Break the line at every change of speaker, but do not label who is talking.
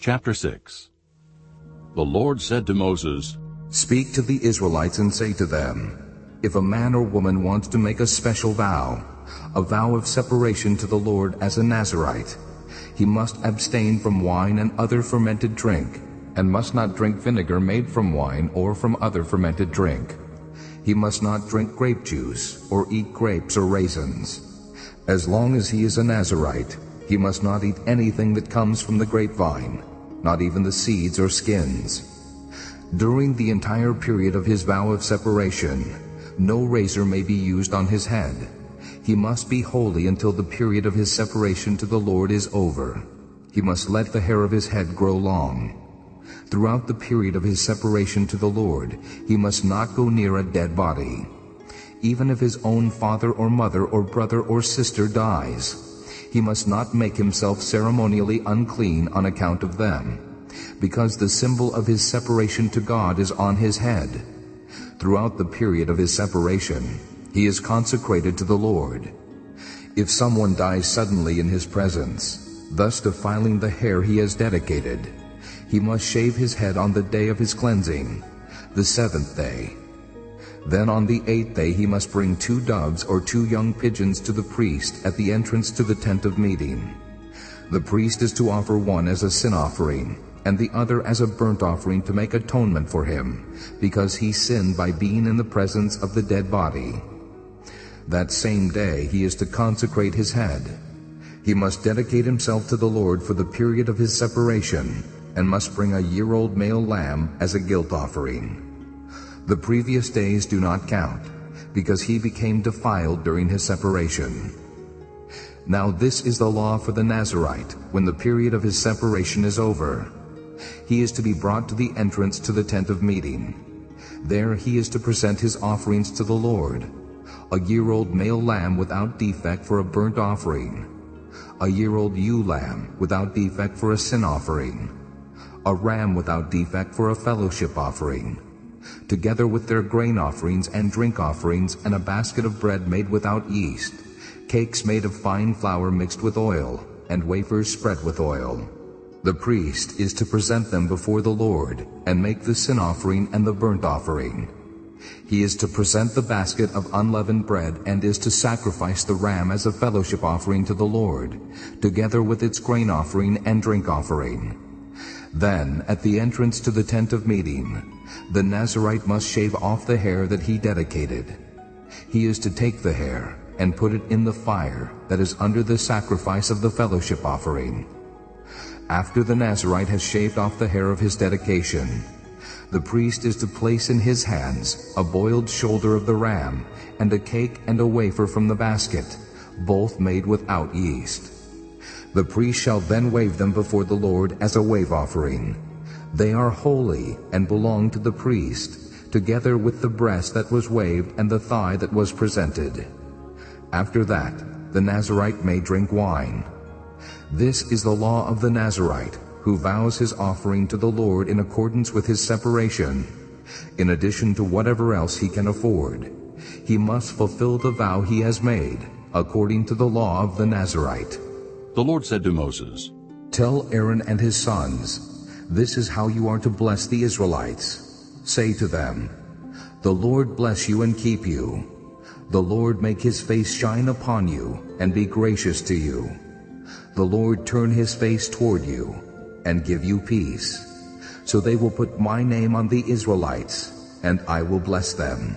Chapter 6 The Lord said to Moses,
Speak to the Israelites and say to them, If a man or woman wants to make a special vow, a vow of separation to the Lord as a Nazirite, he must abstain from wine and other fermented drink, and must not drink vinegar made from wine or from other fermented drink. He must not drink grape juice, or eat grapes or raisins. As long as he is a Nazirite, he must not eat anything that comes from the grapevine, not even the seeds or skins. During the entire period of his vow of separation, no razor may be used on his head. He must be holy until the period of his separation to the Lord is over. He must let the hair of his head grow long. Throughout the period of his separation to the Lord, he must not go near a dead body. Even if his own father or mother or brother or sister dies, he must not make himself ceremonially unclean on account of them, because the symbol of his separation to God is on his head. Throughout the period of his separation, he is consecrated to the Lord. If someone dies suddenly in his presence, thus defiling the hair he has dedicated, he must shave his head on the day of his cleansing, the seventh day. Then on the eighth day he must bring two doves or two young pigeons to the priest at the entrance to the tent of meeting. The priest is to offer one as a sin offering, and the other as a burnt offering to make atonement for him, because he sinned by being in the presence of the dead body. That same day he is to consecrate his head. He must dedicate himself to the Lord for the period of his separation, and must bring a year-old male lamb as a guilt offering. The previous days do not count, because he became defiled during his separation. Now this is the law for the Nazirite when the period of his separation is over. He is to be brought to the entrance to the tent of meeting. There he is to present his offerings to the Lord, a year-old male lamb without defect for a burnt offering, a year-old ewe lamb without defect for a sin offering, a ram without defect for a fellowship offering, together with their grain offerings and drink offerings and a basket of bread made without yeast, cakes made of fine flour mixed with oil, and wafers spread with oil. The priest is to present them before the Lord and make the sin offering and the burnt offering. He is to present the basket of unleavened bread and is to sacrifice the ram as a fellowship offering to the Lord, together with its grain offering and drink offering. Then, at the entrance to the tent of meeting, the Nazirite must shave off the hair that he dedicated. He is to take the hair and put it in the fire that is under the sacrifice of the fellowship offering. After the Nazirite has shaved off the hair of his dedication, the priest is to place in his hands a boiled shoulder of the ram and a cake and a wafer from the basket, both made without yeast. The priest shall then wave them before the Lord as a wave offering. They are holy and belong to the priest, together with the breast that was waved and the thigh that was presented. After that, the Nazirite may drink wine. This is the law of the Nazirite, who vows his offering to the Lord in accordance with his separation, in addition to whatever else he can afford. He must fulfill the vow he has made, according to the law of the Nazirite.
The Lord said to Moses,
Tell Aaron and his sons, this is how you are to bless the Israelites. Say to them, The Lord bless you and keep you. The Lord make his face shine upon you and be gracious to you. The Lord turn his face toward you and give you peace. So they will put my name on the Israelites, and I will bless them.